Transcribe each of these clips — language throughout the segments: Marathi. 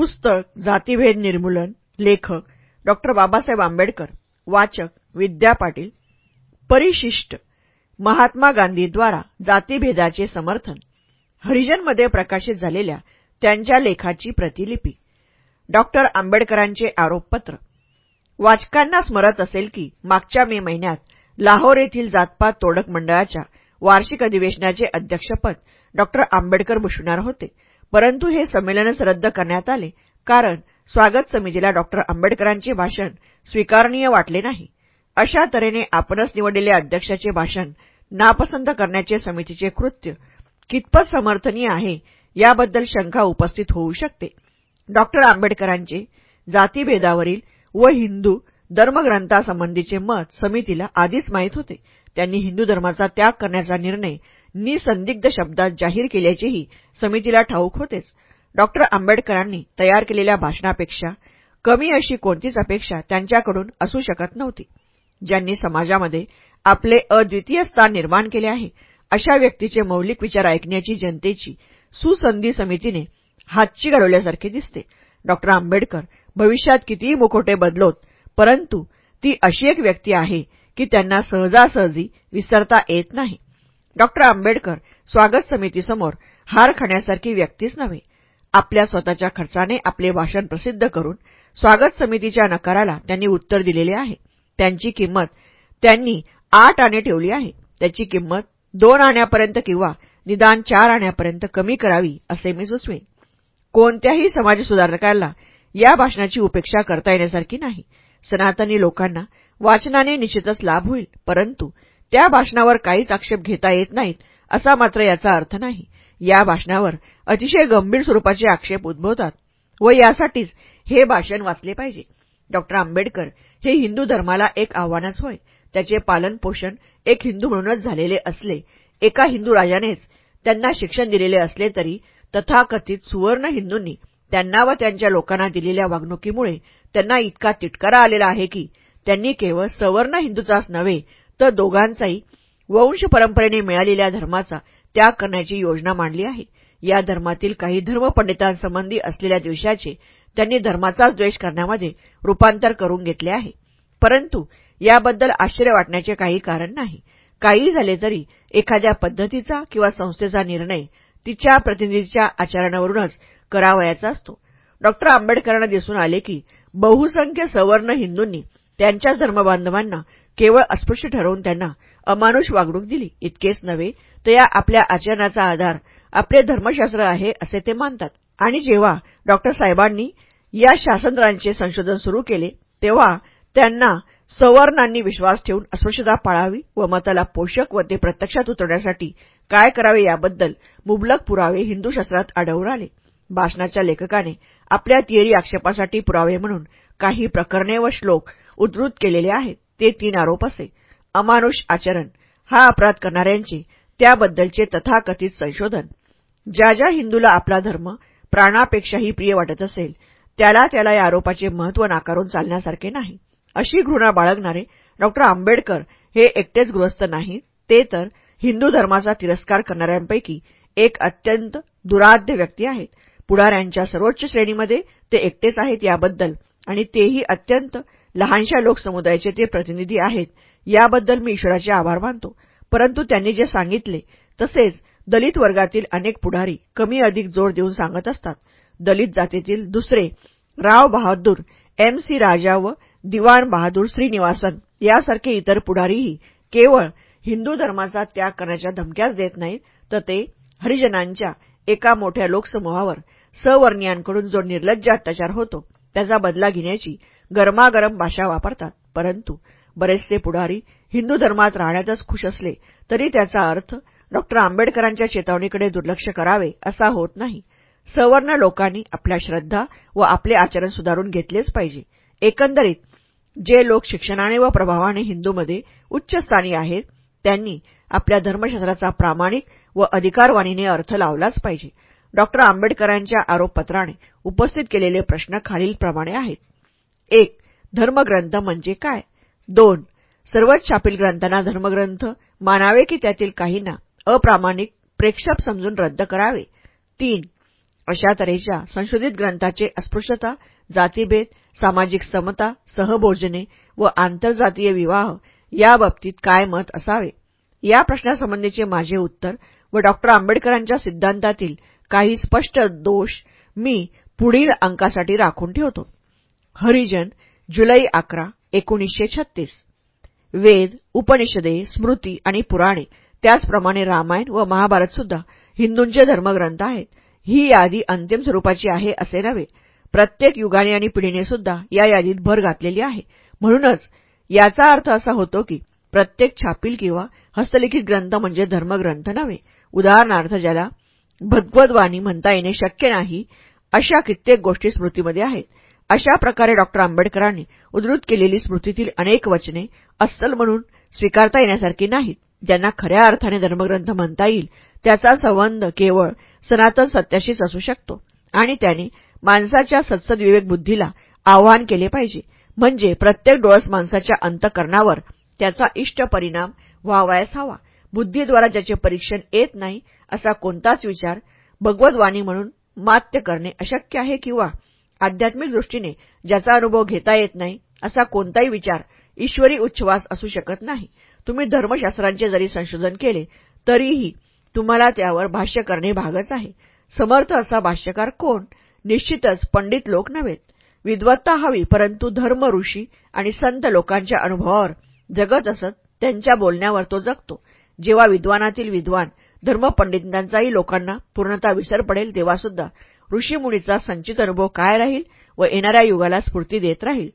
पुस्तक जातीभेद निर्मूलन लेखक डॉ बाबासाहेब आंबेडकर वाचक विद्या पाटील परिशिष्ट महात्मा गांधीद्वारा जातीभेदाचे समर्थन हरिजनमध्ये प्रकाशित झालेल्या त्यांच्या लेखाची प्रतिलिपी डॉक्टर आंबेडकरांचे आरोपपत्र. वाचकांना स्मरत असेल की मागच्या मे महिन्यात लाहोर येथील जातपात तोडक मंडळाच्या वार्षिक अधिवेशनाचे अध्यक्षपद डॉक्टर आंबेडकर भूषणार होते. परंतु हे संमेलनच रद्द करण्यात आले. कारण स्वागत समितीला डॉक्टर आंबेडकरांचे भाषण स्वीकारणीय वाटले नाही. अशा तऱ्हेने आपणच निवडलेल्या अध्यक्षाचे भाषण नापसंत करण्याचे समितीचे कृत्य कितपत समर्थनीय आहे याबद्दल शंका उपस्थित होऊ शकते. डॉक्टर आंबेडकरांचे जातीभेदावरील व हिंदू धर्मग्रंथासंबंधीचे मत समितीला आधीच माहीत होते. त्यांनी हिंदू धर्माचा त्याग करण्याचा निर्णय निसंदिग्ध शब्दात जाहीर केल्याचेही समितीला ठाऊक होतेच. डॉक्टर आंबेडकरांनी तयार केलेल्या भाषणापेक्षा कमी अशी कोणतीच अपेक्षा त्यांच्याकडून असू शकत नव्हती. ज्यांनी समाजामध्ये आपले अद्वितीय स्थान निर्माण केले आहे अशा व्यक्तीचे मौलिक विचार ऐकण्याची जनतेची सुसंधी समितीने हातची घडवल्यासारखे दिसते. डॉक्टर आंबेडकर भविष्यात कितीही मुखोटे बदलोत परंतु ती अशी एक व्यक्ती आहे की त्यांना सहजासहजी विसरता येत नाही. डॉक्टर आंबेडकर स्वागत समितीसमोर हार खाण्यासारखी व्यक्तीच नव्हे. आपल्या स्वतःच्या खर्चाने आपले भाषण प्रसिद्ध करून स्वागत समितीच्या नकाराला त्यांनी उत्तर दिलेले आहे. त्यांची किंमत त्यांनी आठ आणे ठेवली आहे. त्याची किंमत दोन आण्यापर्यंत किंवा निदान चार आण्यापर्यंत कमी करावी असे मी सुचवेन. कोणत्याही समाजसुधारकाला या भाषणाची उपेक्षा करता येण्यासारखी नाही. सनातनी लोकांना वाचनाने निश्चितच लाभ होईल परंतु त्या भाषणावर काहीच आक्षेप घेता येत नाहीत असा मात्र याचा अर्थ नाही. या भाषणावर अतिशय गंभीर स्वरूपाचे आक्षेप उद्भवतात व यासाठीच हे भाषण वाचले पाहिजे. डॉक्टर आंबेडकर हे हिंदू धर्माला एक आव्हानच होय. त्याचे पालनपोषण एक हिंदू म्हणूनच झालेले असले एका हिंदू राजानेच त्यांना शिक्षण दिलेले असले तरी तथाकथित सुवर्ण हिंदूंनी त्यांना व त्यांच्या लोकांना दिलेल्या वागणुकीमुळे त्यांना इतका तिटकारा आलेला आहे की त्यांनी केवळ सवर्ण हिंदूचाच नव्हे तर दोघांचाही वंश परंपरेने मिळालेल्या धर्माचा त्याग करण्याची योजना मांडली आहे. या धर्मातील काही धर्मपंडितांसंबंधी असलेल्या द्वेषाचे त्यांनी धर्माचाच द्वेष करण्यामध्ये रूपांतर करून घेतले आहे. परंतु याबद्दल आश्चर्य वाटण्याचे काही कारण नाही. काही झाले तरी एखाद्या पद्धतीचा किंवा संस्थेचा निर्णय तिच्या प्रतिनिधीच्या आचरणावरूनच करावयाचा असतो. डॉक्टर आंबेडकरांना दिसून आले की बहुसंख्य सवर्ण हिंदूंनी त्यांच्याच धर्मबांधवांना केवळ अस्पृश्य ठरवून त्यांना अमानुष वागणूक दिली. इतकेच नव्हे तर या आपल्या आचरणाचा आधार आपले धर्मशास्त्र आहे असे ते मानतात. आणि जेव्हा डॉक्टर साहेबांनी या शासनत्रांचे संशोधन सुरू केले तेव्हा त्यांना सवर्णांनी विश्वास ठेवून अस्पृश्यता पाळावी व मताला पोषक व ते प्रत्यक्षात उतरण्यासाठी काय करावे याबद्दल मुबलक पुरावे हिंदूशास्त्रात आढळून आले. भाषणाच्या लेखकाने आपल्या तियरी आक्षेपासाठी पुरावे म्हणून काही प्रकरणे व श्लोक उद्धृत केलेले आहेत. ते तीन आरोप असे. अमानुष आचरण हा अपराध करणाऱ्यांचे त्याबद्दलचे तथाकथित संशोधन. ज्या ज्या हिंदूला आपला धर्म प्राणापेक्षाही प्रिय वाटत असेल त्याला त्याला या आरोपाचे महत्त्व नाकारून चालण्यासारखे नाही. अशी घृणा बाळगणारे डॉक्टर आंबेडकर हे एकटेच गृहस्थ नाहीत ते तर हिंदू धर्माचा तिरस्कार करणाऱ्यांपैकी एक अत्यंत दुराध्य व्यक्ती आहेत. पुढाऱ्यांच्या सर्वोच्च श्रेणीमध्ये ते एकटेच आहेत याबद्दल आणि तेही अत्यंत लहानशा लोकसमुदायाचे ते प्रतिनिधी आहेत. याबद्दल मी ईश्वराचे आभार मानतो. परंतु त्यांनी जे सांगितले तसेच दलित वर्गातील अनेक पुढारी कमी अधिक जोर देऊन सांगत असतात. दलित जातीतील दुसरे राव बहादूर एम सी राजा व दिवाण बहादूर श्रीनिवासन यासारखे इतर पुढारीही केवळ हिंदू धर्माचा त्याग करण्याच्या धमक्याच देत नाहीत तर ते हरिजनांच्या एका मोठ्या लोकसमूहावर सवर्णीयांकडून जो निर्लज्ज अत्याचार होतो त्याचा बदला घेण्याची गरमागरम भाषा वापरतात. परंतु बरेचसे पुढारी हिंदू धर्मात राहण्यातच खुश असले तरी त्याचा अर्थ डॉक्टर आंबेडकरांच्या चेतावणीकडे दुर्लक्ष करावे असा होत नाही. सवर्ण लोकांनी आपल्या श्रद्धा व आपले आचरण सुधारून घेतलेच पाहिजे. एकंदरीत जे लोक शिक्षणाने व प्रभावाने हिंदूमध्ये उच्च स्थानी आहेत त्यांनी आपल्या धर्मशास्त्राचा प्रामाणिक व अधिकारवाणीने अर्थ लावलाच पाहिजे. डॉक्टर आंबेडकरांच्या आरोपपत्राने उपस्थित केलेले प्रश्न खालीलप्रमाणे आहेत. एक धर्मग्रंथ म्हणजे काय? दोन सर्वच छापील ग्रंथांना धर्मग्रंथ मानावे की त्यातील काहींना अप्रामाणिक प्रेक्षक समजून रद्द करावे? तीन अशा तऱ्हेच्या संशोधित ग्रंथाचे अस्पृश्यता जातीभेद सामाजिक समता सहभोजने व आंतरजातीय विवाह याबाबतीत काय मत असावे? या प्रश्नासंबंधीचे माझे उत्तर व डॉ. आंबेडकरांच्या सिद्धांतातील काही स्पष्ट दोष मी पुढील अंकासाठी राखून ठेवतो. हरिजन जुलै अकरा एकोणीसशे छत्तीस. वेद उपनिषदे स्मृती आणि पुराणे. त्याचप्रमाणे रामायण व महाभारत सुद्धा हिंदूंचे धर्मग्रंथ आहेत. ही यादी अंतिम स्वरूपाची आहे असे नव्हे. प्रत्येक युगाने आणि पिढीने सुद्धा या यादीत भर घातलेली आहे. म्हणूनच याचा अर्थ असा होतो की प्रत्येक छापील किंवा हस्तलिखित ग्रंथ म्हणजे धर्मग्रंथ नव्हे. उदाहरणार्थ ज्याला भगवद्वाणी म्हणता येणे शक्य नाही अशा कित्येक गोष्टी स्मृतीमध्ये आहेत. अशा प्रकारे डॉक्टर आंबेडकरांनी उद्धृत केलेली स्मृतीतील अनेक वचने अस्सल म्हणून स्वीकारता येण्यासारखी नाहीत. ज्यांना खऱ्या अर्थाने धर्मग्रंथ म्हणता येईल त्याचा संबंध केवळ सनातन सत्याशीच असू शकतो. आणि त्याने माणसाच्या सत्सदविवेक बुद्धीला आवाहन केले पाहिजे. म्हणजे प्रत्येक डोळस माणसाच्या अंतकरणावर त्याचा इष्ट परिणाम व्हावायस हवा. बुद्धीद्वारा ज्याचे परीक्षण येत नाही असा कोणताच विचार भगवद्वाणी म्हणून मात्य करणे अशक्य आहे किंवा आध्यात्मिक दृष्टीने ज्याचा अनुभव घेता येत नाही असा कोणताही विचार ईश्वरी उच्छ्वास असू शकत नाही. तुम्ही धर्मशास्त्रांचे जरी संशोधन केले तरीही तुम्हाला त्यावर भाष्य करणे भागच आहे. समर्थ असा भाष्यकार कोण? निश्चितच पंडित लोक नव्हेत. विद्वत्ता हवी परंतु धर्म ऋषी आणि संत लोकांच्या अनुभवावर जगत असत त्यांच्या बोलण्यावर तो जगतो. जेव्हा विद्वानातील विद्वान धर्मपंडितांचाही लोकांना पूर्णता विसर पडेल तेव्हासुद्धा ऋषीमुनीचा संचित अनुभव काय राहील व येणाऱ्या युगाला स्फूर्ती देत राहील?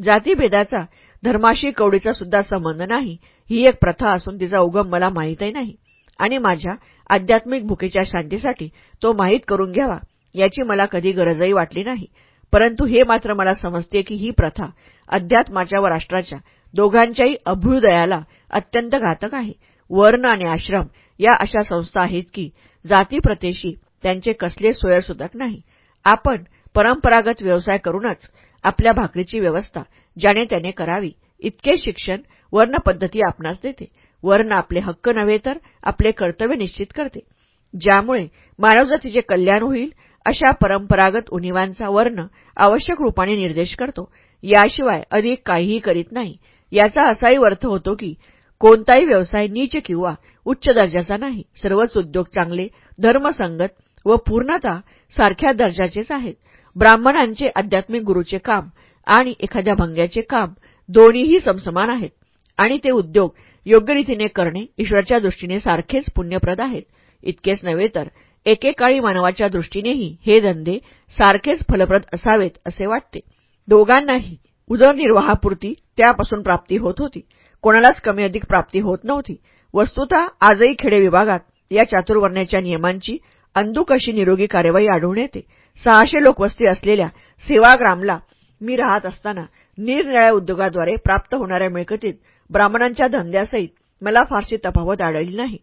जातीभेदाचा धर्माशी कवडीचा सुद्धा संबंध नाही ही एक प्रथा असून तिचा उगम मला माहीतही नाही. आणि माझ्या आध्यात्मिक भुकेच्या शांतीसाठी तो माहीत करून घ्यावा याची मला कधी गरजही वाटली नाही. परंतु हे मात्र मला समजते की ही प्रथा अध्यात्माच्या व राष्ट्राच्या दोघांच्याही अभ्युदयाला अत्यंत घातक आहे. वर्ण आणि आश्रम या अशा संस्था आहेत की जातीप्रथेशी त्यांचे कसले सोयरसुदक नाही. आपण परंपरागत व्यवसाय करूनच आपल्या भाकरीची व्यवस्था ज्याने त्याने करावी इतके शिक्षण वर्णपद्धती आपणास देते. वर्ण आपले हक्क नव्हे तर आपले कर्तव्य निश्चित करते. ज्यामुळे मानवजातीचे कल्याण होईल अशा परंपरागत उणिवांचा वर्ण आवश्यक रूपाने निर्देश करतो. याशिवाय अधिक काहीही करीत नाही. याचा असाही अर्थ होतो की कोणताही व्यवसाय नीच किंवा उच्च दर्जाचा नाही. सर्वच उद्योग चांगले धर्मसंगत व पूर्णता सारख्या दर्जाचेच आहेत. ब्राह्मणांचे आध्यात्मिक गुरुचे काम आणि एखाद्या भंग्याचे काम दोन्हीही समसमान आहेत आणि ते उद्योग योग्य रीतीने करणे ईश्वराच्या दृष्टीने सारखेच पुण्यप्रद आहेत. इतकेच नव्हे तर एकेकाळी मानवाच्या दृष्टीनेही हे धंदे सारखेच फलप्रद असावेत असे वाटते. दोघांनाही उदरनिर्वाहापुरती त्यापासून प्राप्ती होत होती. कोणालाच कमी अधिक प्राप्ती होत नव्हती. वस्तुता आजही खेडे विभागात या चातुर्वर्ण्याच्या नियमांची अंदूक अशी निरोगी कार्यवाही आढळून येते? सहाशे लोकवस्ती असलेल्या सेवाग्रामला मी राहत असताना निरनिळ्या उद्योगाद्वारे प्राप्त होणाऱ्या मिळकतीत ब्राह्मणांच्या धंद्यासहित मला फारशी तफावत आढळली नाही.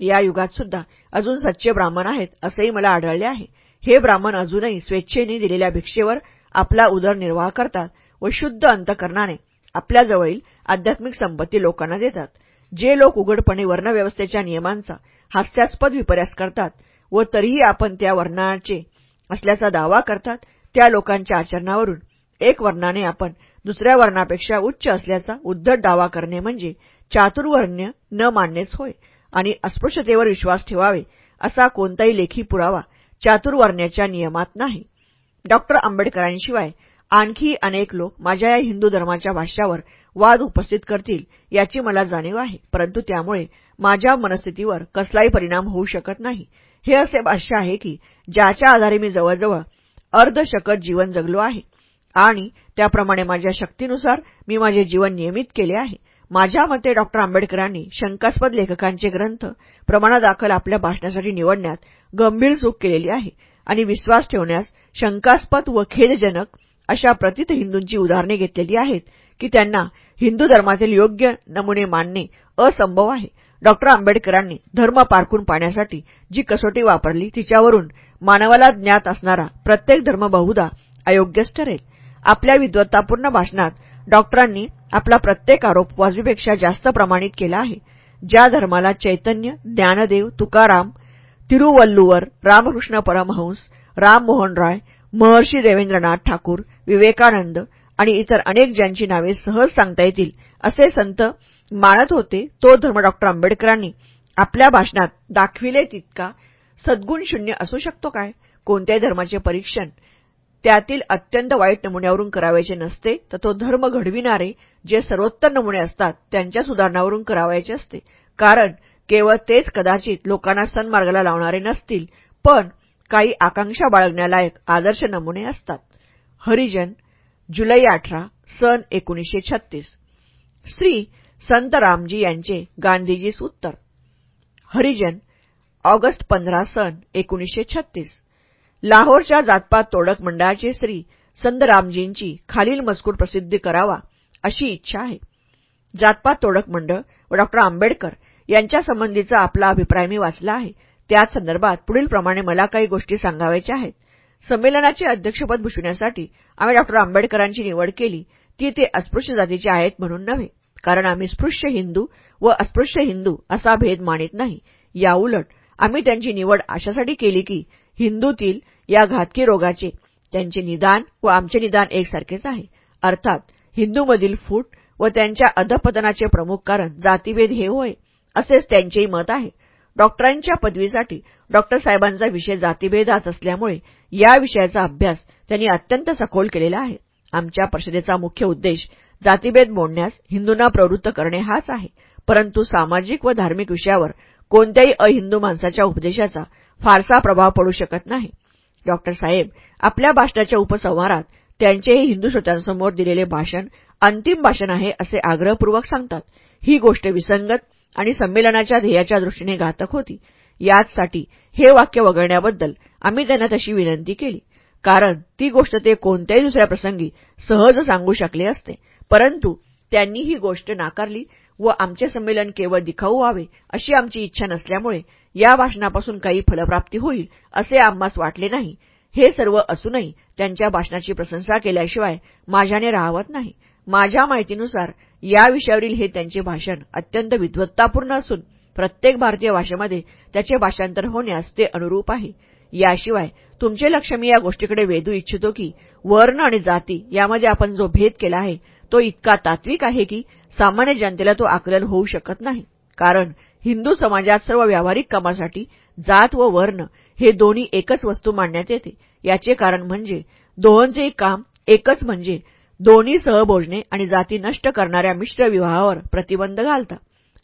या युगात सुद्धा अजून सच्चे ब्राह्मण आहेत असेही मला आढळले आहे. हे ब्राह्मण अजूनही स्वेच्छेने दिलेल्या भिक्षेवर आपला उदरनिर्वाह करतात व शुद्ध अंतकरणाने आपल्याजवळील आध्यात्मिक संपत्ती लोकांना देतात. जे लोक उघडपणे वर्णव्यवस्थेच्या नियमांचा हास्यास्पद विपर्यास करतात व तरीही आपण त्या वर्णाचे असल्याचा दावा करतात त्या लोकांच्या आचरणावरून. एक वर्णाने आपण दुसऱ्या वर्णापेक्षा उच्च असल्याचा उद्धट दावा करणे म्हणजे चातुर्वर्ण्य न मानणेच होय आणि अस्पृश्यतेवर विश्वास ठेवावे असा कोणताही लेखी पुरावा चातुर्वर्ण्याच्या नियमात नाही. डॉक्टर आंबेडकरांशिवाय आणखी अनेक लोक माझ्या या हिंदू धर्माच्या भाष्यावर वाद उपस्थित करतील याची मला जाणीव आहे परंतु त्यामुळे माझ्या मनस्थितीवर कसलाही परिणाम होऊ शकत नाही. हे असे भाष्य आहे की ज्याच्या आधारे मी जवळजवळ अर्धशकत जीवन जगलो आहे आणि त्याप्रमाणे माझ्या शक्तीनुसार मी माझे जीवन नियमित केले आहे. माझ्या मते डॉक्टर आंबेडकरांनी शंकास्पद लेखकांचे ग्रंथ प्रमाणादाखल आपल्या भाषणासाठी निवडण्यात गंभीर चूक केलेली आहे आणि विश्वास ठेवण्यास शंकास्पद व खेदजनक अशा प्रतित हिंदूंची उदाहरणे घेतलेली आहेत की त्यांना हिंदू धर्मातील योग्य नमुने मानणे असंभव आहे. डॉक्टर आंबेडकरांनी धर्म पारखून पाण्यासाठी जी कसोटी वापरली तिच्यावरून मानवाला ज्ञात असणारा प्रत्येक धर्म बहुधा अयोग्यच ठरेल. आपल्या विद्वत्तापूर्ण भाषणात डॉक्टरांनी आपला प्रत्येक आरोप वाजवीपेक्षा जास्त प्रमाणित केला आहे. ज्या धर्माला चैतन्य ज्ञानदेव तुकाराम तिरुवल्लुवर रामकृष्ण परमहंस राममोहन राय महर्षी देवेंद्रनाथ ठाकूर विवेकानंद आणि इतर अनेक ज्यांची नावे सहज सांगता येतील असे संत मानत होते तो धर्म डॉक्टर आंबेडकरांनी आपल्या भाषणात दाखविले तितका सद्गुण शून्य असू शकतो काय? कोणत्याही धर्माचे परीक्षण त्यातील अत्यंत वाईट नमुन्यावरून करावायचे नसते तर तो धर्म घडविणारे जे सर्वोत्तर नमुने असतात त्यांच्या सुधारणावरून करावायचे असते. कारण केवळ तेच कदाचित लोकांना सन्मार्गाला लावणारे नसतील पण काही आकांक्षा बाळगण्यालायक आदर्श नमुने असतात. हरिजन जुलै अठरा सन एकोणीसशे छत्तीस. श्री संत रामजी यांचे गांधीजीस उत्तर. हरिजन ऑगस्ट पंधरा सन एकोणीसशे छत्तीस. लाहोरच्या जातपात तोडक मंडळाचे श्री संत रामजींची खालील मजकूर प्रसिद्धी करावा अशी इच्छा आहे. जातपात तोडक मंडळ व डॉक्टर आंबेडकर यांच्या संबंधीचा आपला अभिप्राय मी वाचला आहे. त्याच संदर्भात पुढीलप्रमाणे मला काही गोष्टी सांगावायच्या आहेत. संमेलनाचे अध्यक्षपद भूषविण्यासाठी आम्ही डॉक्टर आंबेडकरांची निवड केली. ती ते अस्पृश्य जातीचे आहेत म्हणून नव्हे. कारण आम्ही स्पृश्य हिंदू व अस्पृश्य हिंदू असा भेद मानित नाही. याउलट आम्ही त्यांची निवड अशासाठी केली की हिंदूतील या घातकी रोगाचे त्यांचे निदान व आमचे निदान एकसारखेच आहे. अर्थात हिंदूमधील फूट व त्यांच्या अधपतनाचे प्रमुख कारण जातीभेद हे होय असेच त्यांचेही मत आहे. डॉक्टरांच्या पदवीसाठी डॉक्टर साहेबांचा विषय जातीभेदात असल्यामुळे या विषयाचा अभ्यास त्यांनी अत्यंत सखोल केलेला आहे. आमच्या परिषदेचा मुख्य उद्देश जातीभेद मोडण्यास हिंदूंना प्रवृत्त करणे हाच आहे. परंतु सामाजिक व धार्मिक विषयावर कोणत्याही अहिंदू माणसाच्या उपदेशाचा फारसा प्रभाव पडू शकत नाही. डॉक्टर साहेब आपल्या भाषणाच्या उपसंहारात त्यांचेही हिंदू श्रोत्यांसमोर दिलेले भाषण अंतिम भाषण आहे असे आग्रहपूर्वक सांगतात. ही गोष्ट विसंगत आणि संमेलनाच्या ध्येयाच्या दृष्टीने घातक होती. याचसाठी हे वाक्य वगळण्याबद्दल आम्ही त्यांना तशी विनंती केली. कारण ती गोष्ट ते कोणत्याही दुसऱ्या प्रसंगी सहज सांगू शकले असते. परंतु त्यांनी ही गोष्ट नाकारली व आमचे संमेलन केवळ दिखाऊ व्हावे अशी आमची इच्छा नसल्यामुळे या भाषणापासून काही फलप्राप्ती होईल असे आम्हास वाटले नाही. हे सर्व असूनही त्यांच्या भाषणाची प्रशंसा केल्याशिवाय माझ्याने राहवत नाही. माझ्या माहितीनुसार या विषयावरील हे त्यांचे भाषण अत्यंत विद्वत्तापूर्ण असून प्रत्येक भारतीय भाषेमध्ये त्याचे भाषांतर होण्यास ते अनुरूप आहे. याशिवाय तुमचे लक्ष मी या गोष्टीकडे वेधू इच्छितो की वर्ण आणि जाती यामध्ये आपण जो भेद केला आहे तो इतका तात्विक आहे की सामान्य जनतेला तो आकलन होऊ शकत नाही. कारण हिंदू समाजात सर्व व्यावहारिक कामासाठी जात व वर्ण हे दोन्ही एकच वस्तू मांडण्यात येते. याचे कारण म्हणजे दोहोंचे काम एकच म्हणजे दोन्ही सहभोजने आणि जाती नष्ट करणाऱ्या मिश्र विवाहावर प्रतिबंध घालता.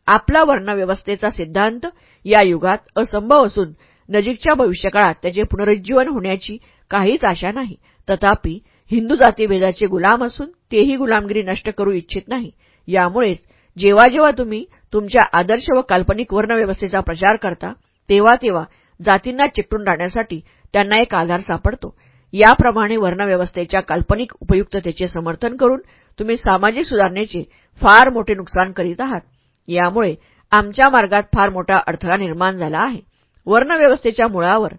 आपला वर्णव्यवस्थेचा सिद्धांत या युगात असंभव असून नजीकच्या भविष्यकाळात त्याचे पुनरुज्जीवन होण्याची काहीच आशा नाही. तथापि हिंदू जातीभेदाचे गुलाम असून तेही गुलामगिरी नष्ट करू इच्छित नाही. यामुळेच जेव्हा जेव्हा तुम्ही तुमच्या आदर्श व काल्पनिक वर्णव्यवस्थेचा प्रचार करता तेव्हा तेव्हा जातींना चिकटून राहण्यासाठी त्यांना एक आधार सापडतो. याप्रमाणे वर्णव्यवस्थेच्या काल्पनिक उपयुक्ततेचे समर्थन करून तुम्ही सामाजिक सुधारणेचे फार मोठे नुकसान करीत आहात. यामुळे आमच्या मार्गात फार मोठा अडथळा निर्माण झाला आहे. वर्णव्यवस्थेच्या मुळावर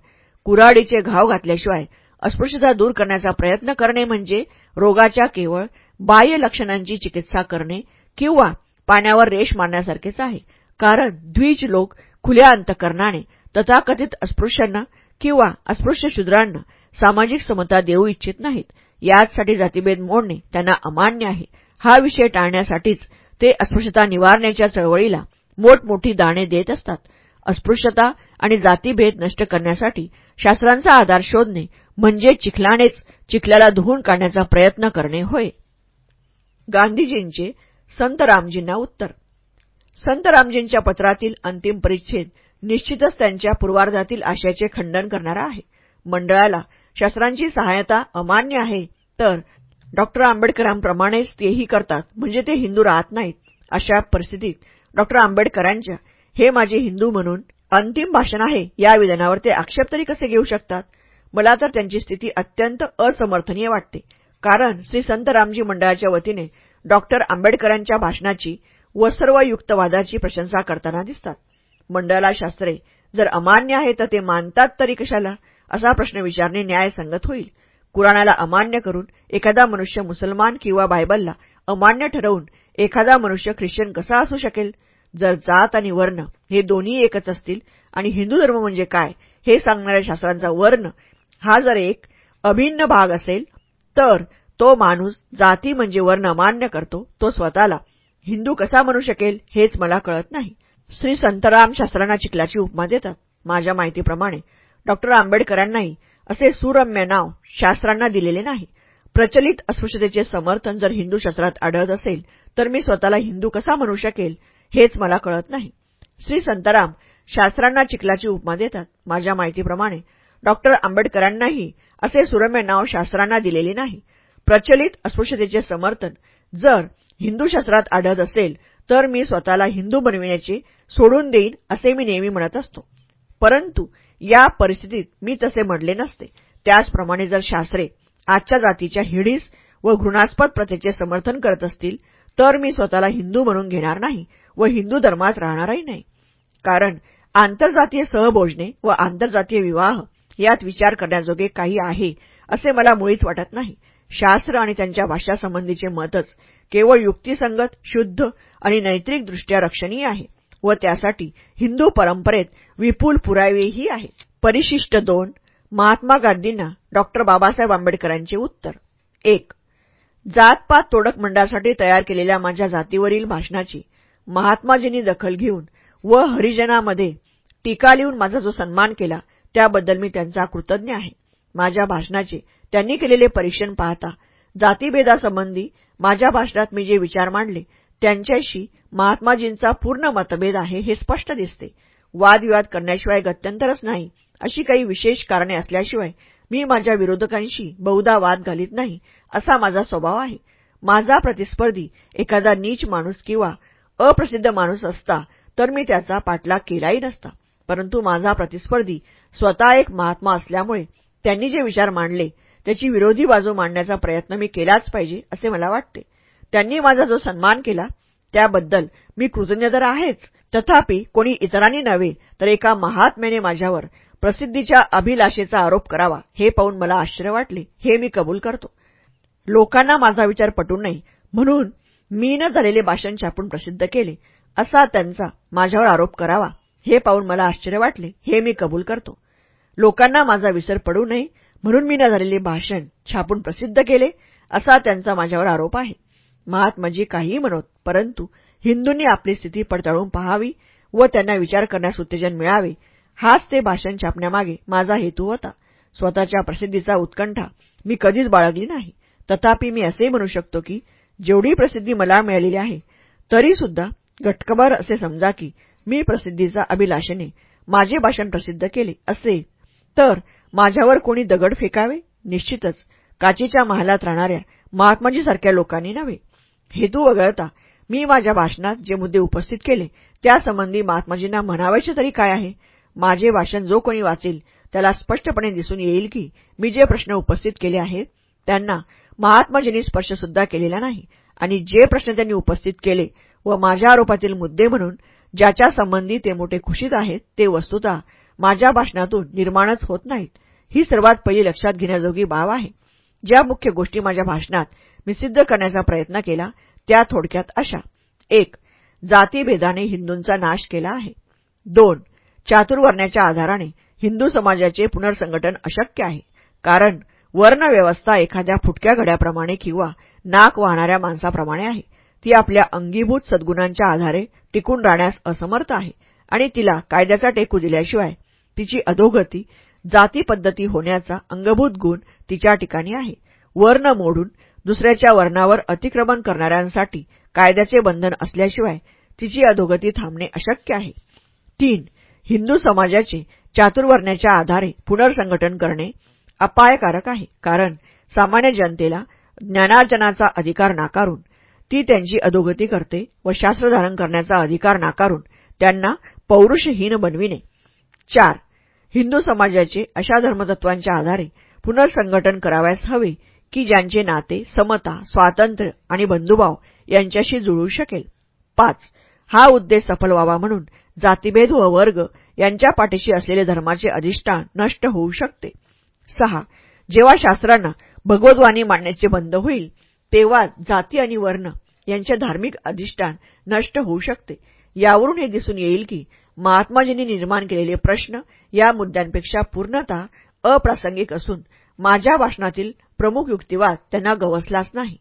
कुराडीचे घाव घातल्याशिवाय अस्पृश्यता दूर करण्याचा प्रयत्न करणे म्हणजे रोगाच्या केवळ बाह्य लक्षणांची चिकित्सा करणे किंवा पाण्यावर रेश मारण्यासारखेच आहे. कारण द्विज लोक खुल्या अंतकरणाने तथाकथित अस्पृश्यांना किंवा अस्पृश्य शूद्रांना सामाजिक समता देऊ इच्छित नाहीत. याचसाठी जातीभेद मोडणे त्यांना अमान्य आहे. हा विषय टाळण्यासाठीच ते अस्पृश्यता निवारण्याच्या चळवळीला मोठमोठी दाणे देत असतात. अस्पृश्यता आणि जातीभेद नष्ट करण्यासाठी शास्त्रांचा आधार शोधणे म्हणजे चिखलानेच चिखल्याला धुवून काढण्याचा प्रयत्न करणे होय. गांधीजींचे संत रामजींना उत्तर. संत रामजींच्या पत्रातील अंतिम परिच्छेद निश्चितच त्यांच्या पूर्वार्धातील आशयाचे खंडन करणारा आहे. मंडळाला शास्त्रांची सहायता अमान्य आहे तर डॉक्टर आंबेडकरांप्रमाणेच तेही करतात म्हणजे ते हिंदू राहत नाहीत अशा परिस्थितीत डॉक्टर आंबेडकरांच्या हे माझे हिंदू म्हणून अंतिम भाषण आहे. या विधानावर ते आक्षेप तरी कसे घेऊ शकतात? मला तर त्यांची स्थिती अत्यंत असमर्थनीय वाटते. कारण श्री संत रामजी मंडळाच्या वतीने डॉक्टर आंबेडकरांच्या भाषणाची व सर्व युक्तवादाची प्रशंसा करताना दिसतात. मंडळाला शास्त्रे जर अमान्य आहे तर ते मानतात तरी कशाला? असा प्रश्न विचारणे न्यायसंगत होईल. कुराणाला अमान्य करून एखादा मनुष्य मुसलमान किंवा बायबलला अमान्य ठरवून एखादा मनुष्य ख्रिश्चन कसा असू शकेल? जर जात आणि वर्ण हे दोन्ही एकच असतील आणि हिंदू धर्म म्हणजे काय हे सांगणाऱ्या शास्त्रांचा वर्ण हा जर एक अभिन्न भाग असेल तर तो माणूस जाती म्हणजे वर्ण मान्य करतो तो स्वतःला हिंदू कसा म्हणू शकेल हेच मला कळत नाही. श्री संतराम शास्त्रांना चिखलाची उपमा देतात. माझ्या माहितीप्रमाणे डॉक्टर आंबेडकरांनाही असे सुरम्य नाव शास्त्रांना दिलेले नाही. प्रचलित अस्पृश्यतेचे समर्थन जर हिंदू शास्त्रात आढळत असेल तर मी स्वतःला हिंदू कसा म्हणू शकेल हेच मला कळत नाही. श्री संताराम शास्त्रांना चिखलाची उपमा देतात. माझ्या माहितीप्रमाणे डॉक्टर आंबेडकरांनाही असे सुरम्य नाव शास्त्रांना दिलेले नाही. प्रचलित अस्पृश्यतेचे समर्थन जर हिंदू शास्त्रात आढळत असेल तर मी स्वतःला हिंदू बनविण्याचे सोडून देईन असे मी नेहमी म्हणत असतो. परंतु या परिस्थितीत मी तसे म्हणले नसते. त्याचप्रमाणे जर शास्त्रे आजच्या जातीच्या हिडीस व घृणास्पद प्रथेचे समर्थन करत असतील तर मी स्वतःला हिंदू म्हणून घेणार नाही व हिंदू धर्मात राहणारही नाही. कारण आंतरजातीय सहभोजने व आंतरजातीय विवाह यात विचार करण्याजोगे काही आहे असे मला मुळीच वाटत नाही. शास्त्र आणि त्यांच्या भाषासंबंधीचे मतच केवळ युक्तिसंगत शुद्ध आणि नैतिकदृष्ट्या रक्षणीय आहे व त्यासाठी हिंदू परंपरेत विपुल पुरावेही आहेत. परिशिष्ट दोन महात्मा गांधींना डॉक्टर बाबासाहेब आंबेडकरांचे उत्तर. एक जातपात तोडक मंडळासाठी तयार केलेल्या माझ्या जातीवरील भाषणाची महात्माजींनी दखल घेऊन व हरिजनामध्ये टीका लिहून माझा जो सन्मान केला त्याबद्दल मी त्यांचा कृतज्ञ आहे. माझ्या भाषणाचे त्यांनी केलेले परीक्षण पाहता जातीभेदासंबंधी माझ्या भाषणात मी जे विचार मांडले त्यांच्याशी महात्माजींचा पूर्ण मतभेद आहे हे स्पष्ट दिसते. वादविवाद करण्याशिवाय गत्यंतरच नाही अशी काही विशेष कारणे असल्याशिवाय मी माझ्या विरोधकांशी बहुधा वाद घालीत नाही असा माझा स्वभाव आहे. माझा प्रतिस्पर्धी एखादा नीच माणूस किंवा अप्रसिद्ध माणूस असता तर मी त्याचा पाठलाग केलाही नसता. परंतु माझा प्रतिस्पर्धी स्वतः एक महात्मा असल्यामुळे त्यांनी जे विचार मांडले त्याची विरोधी बाजू मांडण्याचा प्रयत्न मी केलाच पाहिजे असे मला वाटते. त्यांनी माझा जो सन्मान केला त्याबद्दल मी कृतज्ञ तर आहेच. तथापि कोणी इतरांनी नव्हे तर एका महात्म्याने माझ्यावर प्रसिद्धीच्या अभिलाषेचा आरोप करावा हे पाहून मला आश्चर्य वाटले. हे मी कबूल करतो. लोकांना माझा विचार पटू नये म्हणून मी न झालेले भाषण छापून प्रसिद्ध केले असा त्यांचा माझ्यावर आरोप करावा हे पाहून मला आश्चर्य वाटले हे मी कबूल करतो. लोकांना माझा विसर पडू नये म्हणून मी न झालेले भाषण छापून प्रसिद्ध केले असा त्यांचा माझ्यावर आरोप आहे. महात्माजी काहीही म्हणत परंतु हिंदूंनी आपली स्थिती पडताळून पहावी व त्यांना विचार करण्यास उत्तेजन मिळावे हाच ते भाषण छापण्यामागे माझा हेतू होता. स्वतःच्या प्रसिद्धीचा उत्कंठा मी कधीच बाळगली नाही. तथापि मी असे म्हणू शकतो की जेवढी प्रसिद्धी मला मिळालेली आहे तरीसुद्धा घटकभर असे समजा की मी प्रसिद्धीचा अभिलाषेने माझे भाषण प्रसिद्ध केले असे. तर माझ्यावर कोणी दगड फेकावे? निश्चितच. काचीच्या महालात राहणाऱ्या महात्माजीसारख्या लोकांनी नव्हे. हेतू वगळता मी माझ्या भाषणात जे मुद्दे उपस्थित केले त्यासंबंधी महात्माजींना म्हणावायचे तरी काय आहे? माझे भाषण जो कोणी वाचेल त्याला स्पष्टपणे दिसून येईल की मी जे प्रश्न उपस्थित केले आहेत त्यांना महात्माजींनी स्पर्शसुद्धा केलेला नाही आणि जे प्रश्न त्यांनी उपस्थित केले व माझ्या आरोपातील मुद्दे म्हणून ज्याच्या संबंधी ते मोठे खुशीत आहेत ते वस्तुता माझ्या भाषणातून निर्माणच होत नाहीत. ही सर्वात पहिली लक्षात घेण्याजोगी बाब आहे. ज्या मुख्य गोष्टी माझ्या भाषणात मी सिद्ध करण्याचा प्रयत्न केला त्या थोडक्यात अशा. एक जातीभेदाने हिंदूंचा नाश केला आहे. दोन चातुर्वर्ण्याच्या आधाराने हिंदू समाजाचे पुनर्संघटन अशक्य आहे. कारण वर्णव्यवस्था एखाद्या फुटक्या घड्याप्रमाणे किंवा नाक वाहणाऱ्या माणसाप्रमाणे आहे. ती आपल्या अंगीभूत सद्गुणांच्या आधारे टिकून राहण्यास असमर्थ आहे आणि तिला कायद्याचा टेकू दिल्याशिवाय तिची अधोगती जाती पद्धती होण्याचा अंगभूत गुण तिच्या ठिकाणी आहे. वर्ण मोडून दुसऱ्याच्या वर्णावर अतिक्रमण करणाऱ्यांसाठी कायद्याचे बंधन असल्याशिवाय तिची अधोगती थांबणे अशक्य आहे. तीन हिंदू समाजाचे चातुर्वर्ण्याच्या आधारे पुनर्संघटन करणे अपायकारक आहे. कारण सामान्य जनतेला ज्ञानार्जनाचा अधिकार नाकारून ती त्यांची अधोगती करते व शास्त्र धारण करण्याचा अधिकार नाकारून त्यांना पौरुषहीन बनविणे. चार हिंदू समाजाचे अशा धर्मतत्वांच्या आधारे पुनर्संघटन करावयास हवे की ज्यांचे नाते समता स्वातंत्र्य आणि बंधुभाव यांच्याशी जुळू शकेल. पाच हा उद्देश सफल व्हावा म्हणून जातीभेद व वर्ग यांच्या पाठीशी असलेले धर्माचे अधिष्ठान नष्ट होऊ शकते. सहा. जेव्हा शास्त्रांना भगवद्वाणी मांडण्याचे बंद होईल तेव्हा जाती आणि वर्ण यांचे धार्मिक अधिष्ठान नष्ट होऊ शकते. यावरून हे दिसून येईल की महात्माजींनी निर्माण केलेले प्रश्न या मुद्द्यांपेक्षा पूर्णतः अप्रासंगिक असून माझ्या भाषणातील प्रमुख युक्तिवाद त्यांना गवसलाच नाही.